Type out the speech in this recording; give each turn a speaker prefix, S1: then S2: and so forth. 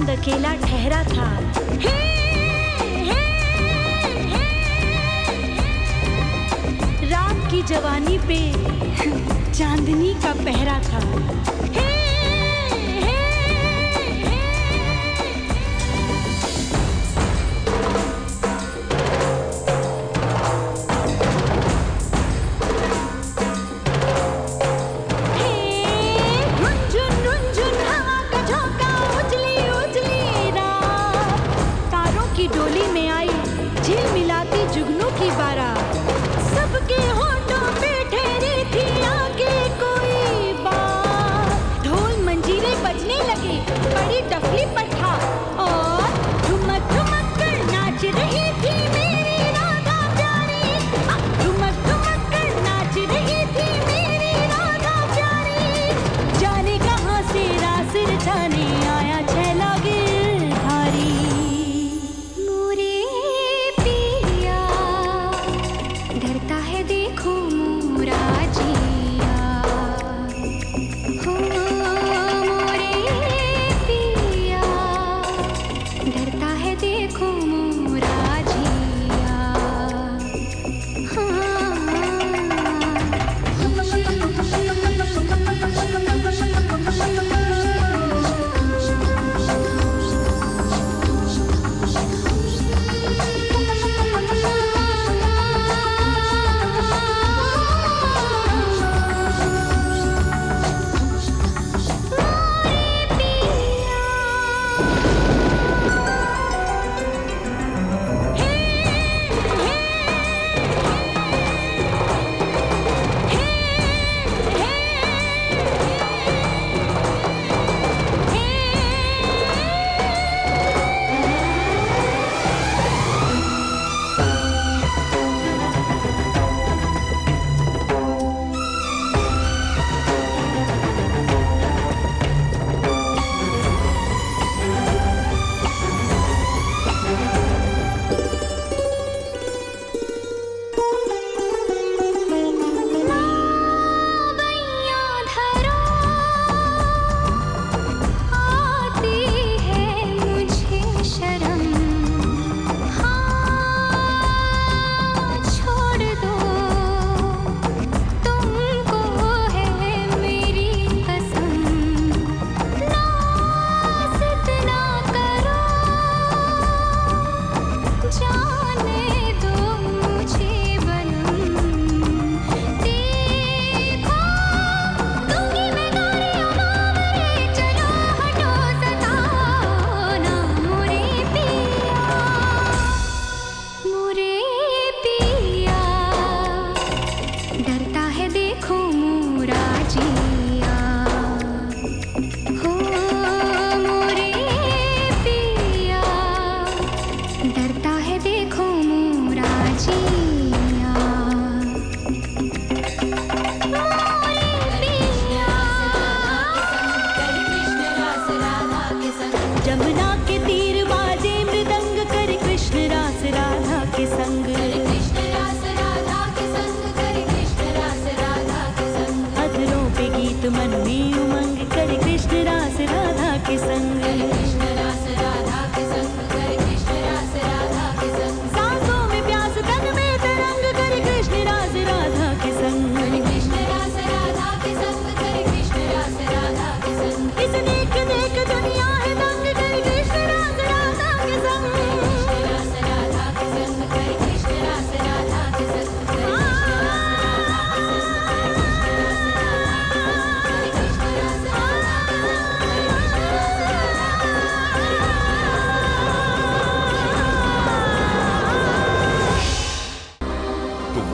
S1: चाँद अकेला ठहरा था। रात की जवानी पे चांदनी का पहरा था। हे, झिल मिलाती जुगनू की बारात। सबके होंठों पे ठहरी थी आगे कोई बात। ढोल मंजीरे बजने लगे, बड़ी टफ संग